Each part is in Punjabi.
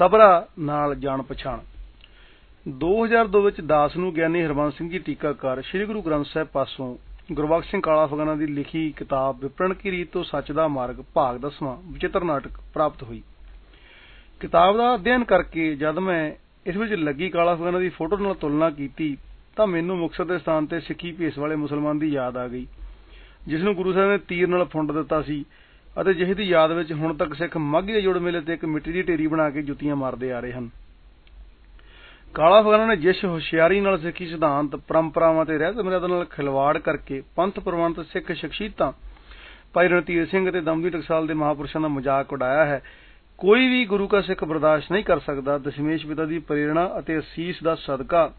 ਸਬਰਾ ਨਾਲ ਜਾਣ ਪਛਾਣ। 2002 ਵਿੱਚ ਦਾਸ ਨੂੰ ਗਿਆਨੀ ਹਰਬੰਸ ਸਿੰਘ ਜੀ ਟੀਕਾਕਾਰ ਸ੍ਰੀ ਗੁਰੂ ਗ੍ਰੰਥ ਸਾਹਿਬ ਪਾਸੋਂ ਗੁਰਬਖਸ਼ ਸਿੰਘ ਕਾਲਾ ਫਗਾਨਾ ਦੀ ਲਿਖੀ ਕਿਤਾਬ ਵਿਪਰਨ ਕੀ ਰੀਤ ਤੋਂ ਸੱਚ ਦਾ ਮਾਰਗ ਭਾਗ ਦਸਵਾਂ ਵਿਚਿਤਰ ਨਾਟਕ ਪ੍ਰਾਪਤ ਹੋਈ। ਕਿਤਾਬ ਦਾ ਅਧਿਐਨ ਕਰਕੇ ਜਦ ਮੈਂ ਇਸ ਵਿੱਚ ਲੱਗੀ ਕਾਲਾ ਫਗਾਨਾ ਦੀ ਫੋਟੋ ਨਾਲ ਤੁਲਨਾ ਕੀਤੀ ਤਾਂ ਮੈਨੂੰ ਮੁਕਤਸਰ ਦੇ ਸਥਾਨ ਤੇ ਸਿੱਖੀ ਭੇਸ ਵਾਲੇ ਮੁਸਲਮਾਨ ਦੀ ਯਾਦ ਆ ਗਈ, ਜਿਸ ਨੂੰ ਗੁਰੂ ਸਾਹਿਬ ਨੇ ਤੀਰ ਨਾਲ ਫੁੰਡ ਦਿੱਤਾ ਸੀ। ਅਤੇ ਜਿਸ ਦੀ ਯਾਦ ਵਿੱਚ ਹੁਣ ਤੱਕ ਸਿੱਖ ਮਾਘੀ ਦੇ ਜੁੜ ਮੇਲੇ ਤੇ ਇੱਕ ਮਿੱਟੀ ਦੀ ਢੇਰੀ ਬਣਾ ਕੇ ਜੁੱਤੀਆਂ ਮਾਰਦੇ ਆ ਰਹੇ ਹਨ। ਕਾਲਾ ਫਗਾਨਾ ਨੇ ਜਿਸ ਹੁਸ਼ਿਆਰੀ ਨਾਲ ਸਿੱਖੀ ਸਿਧਾਂਤ, ਪਰੰਪਰਾਵਾਂ ਤੇ ਰਹਿਤ ਮਰਿਆਦਾ ਨਾਲ ਖਿਲਵਾੜ ਕਰਕੇ ਪੰਥ ਪ੍ਰਵਾਨਿਤ ਸਿੱਖ ਸ਼ਖਸੀਅਤਾਂ, ਭਾਈ ਰਣਧੀਰ ਸਿੰਘ ਅਤੇ ਦਮਦਮੀ ਟਕਸਾਲ ਦੇ ਮਹਾਪੁਰਸ਼ਾਂ ਦਾ ਮਜ਼ਾਕ ਉਡਾਇਆ ਹੈ। ਕੋਈ ਵੀ ਗੁਰੂ ਕਾ ਸਿੱਖ ਬਰਦਾਸ਼ਤ ਨਹੀਂ ਕਰ ਸਕਦਾ। ਦਸ਼ਮੇਸ਼ ਪਿਤਾ ਦੀ ਪ੍ਰੇਰਣਾ ਅਤੇ ਅਸੀਸ ਦਾ ਸਦਕਾ।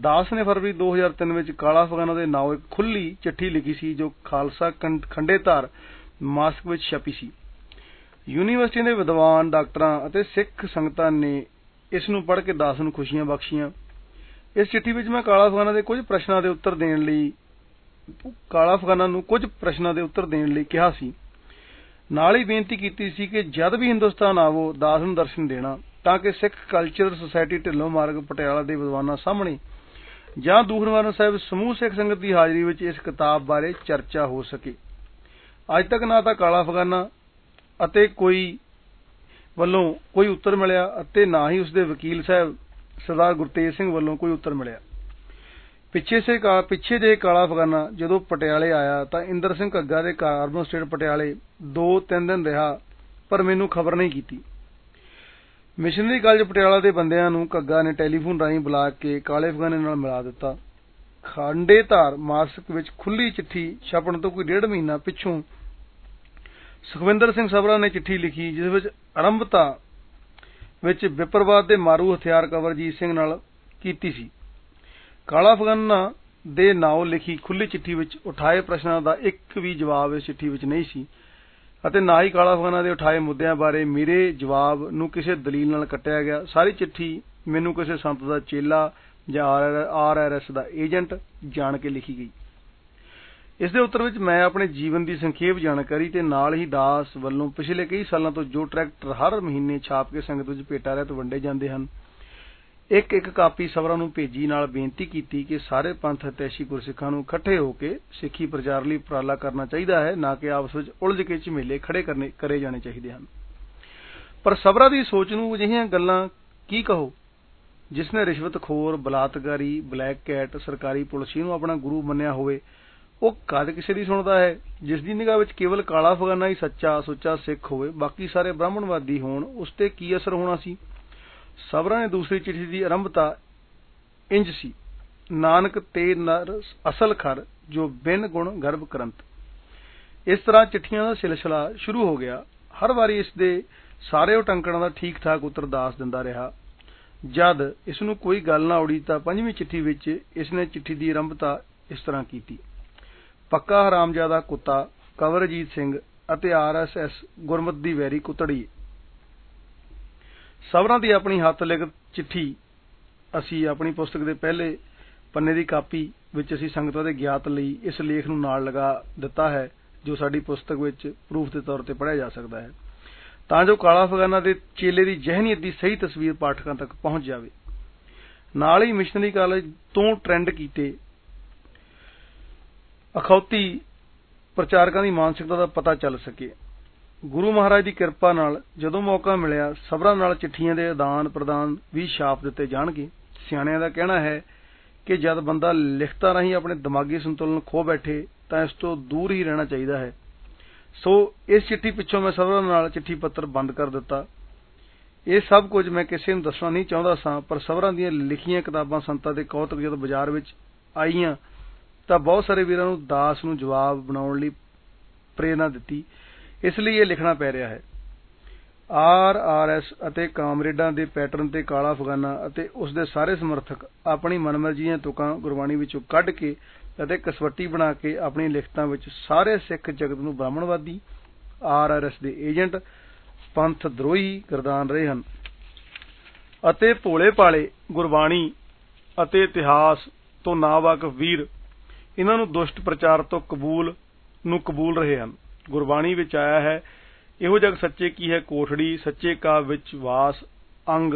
ਦਾਸ ਨੇ ਫਰਵਰੀ 2003 ਵਿੱਚ ਕਾਲਾ ਫਗਾਨਾ ਦੇ ਨਾਂ ਇੱਕ ਖੁੱਲੀ ਚਿੱਠੀ ਲਿਖੀ ਸੀ, ਜੋ ਖਾਲਸਾ ਖੰਡੇਧਾਰ ਮਾਸਕ ਵਿੱਚ ਛਪੀ ਸੀ। ਯੂਨੀਵਰਸਿਟੀ ਦੇ ਵਿਦਵਾਨ, ਡਾਕਟਰਾਂ ਅਤੇ ਸਿੱਖ ਸੰਗਤਾਂ ਨੇ ਇਸ ਨੂੰ ਪੜ੍ਹ ਕੇ ਦਾਸ ਨੂੰ ਖੁਸ਼ੀਆਂ ਬਖਸ਼ੀਆਂ। ਇਸ ਚਿੱਠੀ ਵਿੱਚ ਮੈਂ ਕਾਲਾ ਫਗਾਨਾ ਦੇ ਕੁਝ ਪ੍ਰਸ਼ਨਾਂ ਦੇ ਉੱਤਰ ਦੇਣ ਲਈ, ਕਾਲਾ ਫਗਾਨਾ ਨੂੰ ਕੁਝ ਪ੍ਰਸ਼ਨਾਂ ਦੇ ਉੱਤਰ ਦੇਣ ਲਈ ਕਿਹਾ ਸੀ। ਨਾਲ ਹੀ ਬੇਨਤੀ ਕੀਤੀ ਸੀ ਕਿ ਜਦ ਵੀ ਹਿੰਦੁਸਤਾਨ ਆਵੋ, ਦਾਸ ਨੂੰ ਦਰਸ਼ਨ ਦੇਣਾ, ਤਾਂ ਕਿ ਸਿੱਖ ਕਲਚਰ ਸੁਸਾਇਟੀ ਢਿੱਲੋਂ ਮਾਰਗ ਪਟਿਆਲਾ ਦੇ ਵਿਦਵਾਨਾਂ ਸਾਹਮਣੇ ਜਾਂ ਦੂਖਨਿਵਾਰਨ ਸਾਹਿਬ ਸਮੂਹ ਸਿੱਖ ਸੰਗਤ ਦੀ ਹਾਜ਼ਰੀ ਵਿੱਚ ਇਸ ਕਿਤਾਬ ਬਾਰੇ ਚਰਚਾ ਹੋ ਸਕੇ। ਅੱਜ ਤੱਕ ਨਾ ਤਾਂ ਕਾਲਾ ਅਫਗਾਨਾ ਅਤੇ ਕੋਈ ਵੱਲੋਂ ਕੋਈ ਉੱਤਰ ਮਿਲਿਆ ਅਤੇ ਨਾ ਹੀ ਉਸਦੇ ਵਕੀਲ ਸਾਹਿਬ ਸਰਦਾਰ ਗੁਰਤੇਜ ਸਿੰਘ ਵੱਲੋਂ ਕੋਈ ਉੱਤਰ ਮਿਲਿਆ। ਪਿੱਛੇ ਸੇ ਪਿੱਛੇ ਜੇ ਕਾਲਾ ਅਫਗਾਨਾ ਜਦੋਂ ਪਟਿਆਲੇ ਆਇਆ ਤਾਂ ਇੰਦਰ ਸਿੰਘ ਘੱਗਾ ਦੇ ਕਾਰਬਨ ਸਟੇਟ ਪਟਿਆਲੇ 2-3 ਦਿਨ ਰਿਹਾ, ਪਰ ਮੈਨੂੰ ਖਬਰ ਨਹੀਂ ਕੀਤੀ। ਮਿਸ਼ਨਰੀ ਕਾਲਜ ਪਟਿਆਲਾ ਦੇ ਬੰਦਿਆਂ ਨੂੰ ਘੱਗਾ ਨੇ ਟੈਲੀਫੋਨ ਰਾਹੀਂ ਬੁਲਾ ਕੇ ਕਾਲੇ ਅਫਗਾਨੇ ਨਾਲ ਮਿਲਾ ਦਿੱਤਾ। ਖਾਂਡੇਧਾਰ ਧਾਰ ਮਾਸਕ ਵਿੱਚ ਖੁੱਲੀ ਚਿੱਠੀ ਛਪਣ ਤੋਂ ਕੋਈ ਡੇਢ ਮਹੀਨਾ ਪਿੱਛੋਂ ਸੁਖਵਿੰਦਰ ਸਿੰਘ ਸਬਰਾ ਨੇ ਚਿੱਠੀ ਲਿਖੀ, ਜਿਸ ਵਿੱਚ ਆਰੰਭਤਾ ਵਿੱਚ ਵਿਪਰਵਾਦ ਦੇ ਮਾਰੂ ਹਥਿਆਰ ਕਵਰਜੀਤ ਸਿੰਘ ਨਾਲ ਕੀਤੀ ਸੀ। ਕਾਲਾ ਫਗਾਨਾ ਦੇ ਨਾਮ ਲਿਖੀ ਖੁੱਲੀ ਚਿੱਠੀ ਵਿੱਚ ਉਠਾਏ ਪ੍ਰਸ਼ਨਾਂ ਦਾ ਇੱਕ ਵੀ ਜਵਾਬ ਇਸ ਚਿੱਠੀ ਵਿੱਚ ਨਹੀਂ ਸੀ ਅਤੇ ਨਾ ਹੀ ਕਾਲਾ ਫਗਾਨਾ ਦੇ ਉਠਾਏ ਮੁੱਦਿਆਂ ਬਾਰੇ ਮੇਰੇ ਜਵਾਬ ਨੂੰ ਕਿਸੇ ਦਲੀਲ ਨਾਲ ਕੱਟਿਆ ਗਿਆ। ਸਾਰੀ ਚਿੱਠੀ ਮੈਨੂੰ ਕਿਸੇ ਸੰਤ ਦਾ ਚੇਲਾ ਜਾਂ ਆਰਆਰਐਸ ਦਾ ਏਜੰਟ ਜਾਣ ਕੇ ਲਿਖੀ ਗਈ। ਇਸ ਦੇ ਉੱਤਰ ਵਿੱਚ ਮੈਂ ਆਪਣੇ ਜੀਵਨ ਦੀ ਸੰਖੇਪ ਜਾਣਕਾਰੀ ਤੇ ਨਾਲ ਹੀ ਦਾਸ ਵੱਲੋਂ ਪਿਛਲੇ ਕਈ ਸਾਲਾਂ ਤੋਂ ਜੋ ਟਰੈਕਟਰ ਹਰ ਮਹੀਨੇ ਛਾਪ ਕੇ ਸੰਗਤ ਵਿੱਚ ਭੇਟਾ ਰਹਿਤ ਵੰਡੇ ਜਾਂਦੇ ਹਨ, ਇੱਕ ਇੱਕ ਕਾਪੀ ਸਵਰਾਂ ਨੂੰ ਭੇਜੀ ਨਾਲ ਬੇਨਤੀ ਕੀਤੀ ਕਿ ਸਾਰੇ ਪੰਥ ਹਤੈਸ਼ੀ ਗੁਰਸਿੱਖਾਂ ਨੂੰ ਇਕੱਠੇ ਹੋ ਕੇ ਸਿੱਖੀ ਪ੍ਰਚਾਰ ਲਈ ਉਪਰਾਲਾ ਕਰਨਾ ਚਾਹੀਦਾ ਹੈ, ਨਾ ਕਿ ਆਪਸ ਵਿੱਚ ਉਲਝ ਕੇ ਝਮੇਲੇ ਖੜੇ ਕਰਨੇ ਕਰੇ ਜਾਣੇ ਚਾਹੀਦੇ ਹਨ। ਪਰ ਸਬਰਾਂ ਦੀ ਸੋਚ ਨੂੰ ਅਜਿਹੀਆਂ ਗੱਲਾਂ ਕੀ ਕਹੋ? ਜਿਸਨੇ ਰਿਸ਼ਵਤਖੋਰ ਬਲਾਤਕਾਰੀ, ਬਲੈਕ ਕੈਟ, ਸਰਕਾਰੀ ਪੁਲਿਸ ਨੂੰ ਆਪਣਾ ਗੁਰੂ ਮੰਨਿਆ ਹੋਵੇ, ਉਹ ਕਦ ਕਿਸੇ ਦੀ ਸੁਣਦਾ ਹੈ? ਜਿਸ ਦੀ ਨਿਗਾਹ ਵਿੱਚ ਕੇਵਲ ਕਾਲਾ ਫਗਾਨਾ ਹੀ ਸੱਚਾ, ਸੁੱਚਾ ਸਿੱਖ ਹੋਵੇ, ਬਾਕੀ ਸਾਰੇ ਬ੍ਰਾਹਮਣਵਾਦੀ ਹੋਣ, ਉਸ ਤੇ ਕੀ ਅਸਰ ਹੋਣਾ ਸੀ? ਸਬਰਾਂ ਨੇ ਦੂਸਰੀ ਚਿੱਠੀ ਦੀ ਆਰੰਭਤਾ ਇੰਜ ਸੀ, ਨਾਨਕ ਤੇ ਨਰ ਅਸਲ ਖਰ, ਜੋ ਬਿਨ ਗੁਣ ਗਰਭ ਕਰੰਤ। ਇਸ ਤਰ੍ਹਾਂ ਚਿੱਠੀਆਂ ਦਾ ਸਿਲਸਿਲਾ ਸ਼ੁਰੂ ਹੋ ਗਿਆ। ਹਰ ਵਾਰੀ ਇਸ ਦੇ ਸਾਰੇ ਉਟੰਕਣਾਂ ਦਾ ਠੀਕ ਠਾਕ ਉੱਤਰ ਦਾਸ ਦਿੰਦਾ ਰਿਹਾ। ਜਦ ਇਸ ਨੂੰ ਕੋਈ ਗੱਲ ਨਾ ਔੜੀ ਤਾਂ ਪੰਜਵੀਂ ਚਿੱਠੀ ਵਿੱਚ ਇਸ ਨੇ ਚਿੱਠੀ ਦੀ ਆਰੰਭਤਾ ਇਸ ਤਰ੍ਹਾਂ ਕੀਤੀ। ਪੱਕਾ ਹਰਾਮਜ਼ਾਦਾ ਕੁੱਤਾ ਕਵਰਜੀਤ ਸਿੰਘ ਅਤੇ ਆਰਐਸਐਸ ਗੁਰਮਤ ਦੀ ਵੈਰੀ ਕੁਤੜੀ। ਸਬਰਾਂ ਦੀ ਆਪਣੀ ਹੱਥ ਲਿਖਤ ਚਿੱਠੀ ਅਸੀਂ ਆਪਣੀ ਪੁਸਤਕ ਦੇ ਪਹਿਲੇ ਪੰਨੇ ਦੀ ਕਾਪੀ ਵਿੱਚ ਅਸੀਂ ਸੰਗਤਾਂ ਦੇ ਗਿਆਤ ਲਈ ਇਸ ਲੇਖ ਨੂੰ ਨਾਲ ਲਗਾ ਦਿੱਤਾ ਹੈ, ਜੋ ਸਾਡੀ ਪੁਸਤਕ ਵਿੱਚ ਪ੍ਰੂਫ ਦੇ ਤੌਰ ਤੇ ਪੜ੍ਹਿਆ ਜਾ ਸਕਦਾ ਹੈ। ਤਾਂ ਜੋ ਕਾਲਾ ਫਗਾਨਾ ਦੇ ਚੇਲੇ ਦੀ ਜ਼ਹਿਨੀਅਤ ਦੀ ਸਹੀ ਤਸਵੀਰ ਪਾਠਕਾਂ ਤੱਕ ਪਹੁੰਚ ਜਾਵੇ। ਨਾਲ ਹੀ ਮਿਸ਼ਨਰੀ ਕਾਲਜ ਤੋਂ ਟ੍ਰੈਂਡ ਕੀਤੇ ਅਖੌਤੀ ਪ੍ਰਚਾਰਕਾਂ ਦੀ ਮਾਨਸਿਕਤਾ ਦਾ ਪਤਾ ਚੱਲ ਸਕੇ। ਗੁਰੂ ਮਹਾਰਾਜ ਦੀ ਕਿਰਪਾ ਨਾਲ ਜਦੋਂ ਮੌਕਾ ਮਿਲਿਆ ਸਬਰਾਂ ਨਾਲ ਚਿੱਠੀਆਂ ਦੇ ਆਦਾਨ ਪ੍ਰਦਾਨ ਵੀ ਛਾਪ ਦਿੱਤੇ ਜਾਣਗੇ। ਸਿਆਣਿਆਂ ਦਾ ਕਹਿਣਾ ਹੈ ਕਿ ਜਦ ਬੰਦਾ ਲਿਖਤਾਂ ਰਾਹੀਂ ਆਪਣੇ ਦਿਮਾਗੀ ਸੰਤੁਲਨ ਖੋ ਬੈਠੇ, ਤਾਂ ਇਸ ਤੋਂ ਦੂਰ ਹੀ ਰਹਿਣਾ ਚਾਹੀਦਾ ਹੈ। ਸੋ ਇਸ ਚਿੱਠੀ ਪਿੱਛੋਂ ਮੈਂ ਸਬਰਾਂ ਨਾਲ ਚਿੱਠੀ ਪੱਤਰ ਬੰਦ ਕਰ ਦਿੱਤਾ। ਇਹ ਸਭ ਕੁਝ ਮੈਂ ਕਿਸੇ ਨੂੰ ਦੱਸਣਾ ਨਹੀਂ ਚਾਹੁੰਦਾ ਸਾਂ, ਪਰ ਸਬਰਾਂ ਦੀਆਂ ਲਿਖੀਆਂ ਕਿਤਾਬਾਂ ਸੰਤਾਂ ਦੇ ਕੌਤਕ ਜਦ ਬਾਜ਼ਾਰ ਵਿੱਚ ਆਈਆਂ, ਤਾਂ ਬਹੁਤ ਸਾਰੇ ਵੀਰਾਂ ਨੂੰ ਦਾਸ ਨੂੰ ਜਵਾਬ ਬਣਾਉਣ ਲਈ ਪ੍ਰੇਰਣਾ ਦਿੱਤੀ। ਇਸ ਲਈ ਇਹ ਲਿਖਣਾ ਪੈ ਰਿਹਾ ਹੈ। ਆਰ ਆਰ ਐਸ ਅਤੇ ਕਾਮਰੇਡਾਂ ਦੇ ਪੈਟਰਨ ਤੇ ਕਾਲਾ ਫਗਾਨਾ ਅਤੇ ਉਸ ਦੇ ਸਾਰੇ ਸਮਰਥਕ ਆਪਣੀ ਮਨਮਰਜ਼ੀ ਦੀਆਂ ਤੁਕਾਂ ਗੁਰਬਾਣੀ ਵਿੱਚੋਂ ਕੱਢ ਕੇ ਅਤੇ ਕਸਵੱਟੀ ਬਣਾ ਕੇ ਆਪਣੀ ਲਿਖਤਾਂ ਵਿੱਚ ਸਾਰੇ ਸਿੱਖ ਜਗਤ ਨੂੰ ਬ੍ਰਾਹਮਣਵਾਦੀ, ਆਰ ਆਰ ਐਸ ਦੇ ਏਜੰਟ, ਪੰਥ ਦਰੋਹੀ ਗਰਦਾਨ ਰਹੇ ਹਨ। ਅਤੇ ਭੋਲੇ ਭਾਲੇ, ਗੁਰਬਾਣੀ ਅਤੇ ਇਤਿਹਾਸ ਤੋਂ ਨਾਵਾਕਫ ਵੀਰ ਇਹਨਾਂ ਨੂੰ ਦੁਸ਼ਟ ਪ੍ਰਚਾਰ ਤੋਂ ਕਬੂਲ, ਨੂੰ ਕਬੂਲ ਰਹੇ ਹਨ। ਗੁਰਬਾਣੀ ਵਿੱਚ ਆਇਆ ਹੈ, ਇਹੋ ਜਗ ਸੱਚੇ ਕੀ ਹੈ ਕੋਠੜੀ, ਸੱਚੇ ਕਾ ਵਿੱਚ ਵਾਸ, ਅੰਗ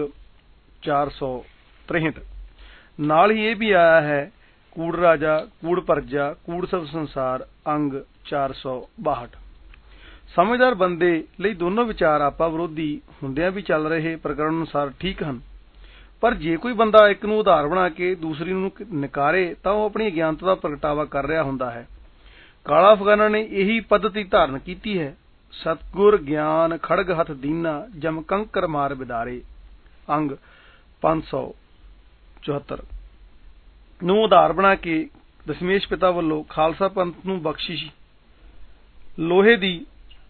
463 ਨਾਲ ਹੀ ਇਹ ਵੀ ਆਇਆ ਹੈ ਕੂੜ ਰਾਜਾ, ਕੂੜ ਪਰਜਾ, ਕੂੜ ਸਭ ਸੰਸਾਰ, ਅੰਗ 462 ਸਮਝਦਾਰ ਬੰਦੇ ਲਈ ਦੋਨੋਂ ਵਿਚਾਰ ਆਪਾ ਵਿਰੋਧੀ ਹੁੰਦਿਆਂ ਵੀ ਚੱਲ ਰਹੇ ਪ੍ਰਕਰਣ ਅਨੁਸਾਰ ਠੀਕ ਹਨ। ਪਰ ਜੇ ਕੋਈ ਬੰਦਾ ਇੱਕ ਨੂੰ ਉਧਾਰ ਬਣਾ ਕੇ ਦੂਸਰੀ ਨੂੰ ਨਕਾਰੇ, ਤਾਂ ਉਹ ਆਪਣੀ ਅਗਿਆਨਤਾ ਦਾ ਪ੍ਰਗਟਾਵਾ ਕਰ ਰਿਹਾ ਹੁੰਦਾ ਹੈ। ਕਾਲਾ ਅਫਗਾਨਾ ਨੇ ਇਹੀ ਪੱਧਤੀ ਧਾਰਨ ਕੀਤੀ ਹੈ। ਸਤਗੁਰ, ਗਿਆਨ, ਖੜਗ ਹੱਥ ਦੀਨਾ, ਜਮ ਕੰਕਰ ਮਾਰ ਬਿਦਾਰੇ। ਅੰਗ 574 ਨੂੰ ਆਧਾਰ ਬਣਾ ਕੇ ਦਸ਼ਮੇਸ਼ ਪਿਤਾ ਵੱਲੋਂ ਖਾਲਸਾ ਪੰਥ ਨੂੰ ਬਖਸ਼ਿਸ਼ ਲੋਹੇ ਦੀ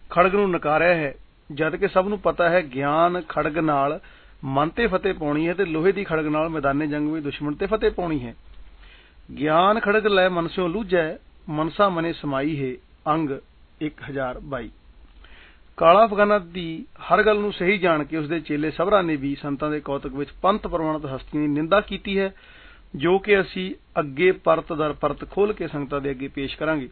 ਖੜਗ ਨੂੰ ਨਕਾਰਿਆ ਹੈ, ਜਦ ਕਿ ਸਭ ਨੂੰ ਪਤਾ ਹੈ ਗਿਆਨ ਖੜਗ ਨਾਲ ਮਨ ਤੇ ਫਤਿਹ ਪਾਉਣੀ ਹੈ ਤੇ ਲੋਹੇ ਦੀ ਖੜਗ ਨਾਲ ਮੈਦਾਨੇ ਜੰਗ ਵਿੱਚ ਦੁਸ਼ਮਣ ਤੇ ਫਤਿਹ ਪਾਉਣੀ ਹੈ। ਗਿਆਨ ਖੜਗ ਲੈ ਮਨਸਿਓ ਲੂਝੈ, ਮਨਸਾ ਮਨੇ ਸਮਾਈ ਹੈ ਅੰਗ 1022 ਕਾਲਾ ਅਫਗਾਨਾ ਦੀ ਹਰ ਗੱਲ ਨੂੰ ਸਹੀ ਜਾਣ ਕੇ ਉਸਦੇ ਚੇਲੇ ਸਭਰਾ ਨੇ ਵੀ ਸੰਤਾਂ ਦੇ ਕੌਤਕ ਵਿੱਚ ਪੰਥ ਪ੍ਰਵਾਨਿਤ ਹਸਤੀਆਂ ਦੀ ਨਿੰਦਾ ਕੀਤੀ ਹੈ। ਜੋ ਕਿ ਅਸੀਂ ਅੱਗੇ ਪਰਤ ਦਰ ਪਰਤ ਖੋਲ ਕੇ ਸੰਗਤਾਂ ਦੇ ਅੱਗੇ ਪੇਸ਼ ਕਰਾਂਗੇ।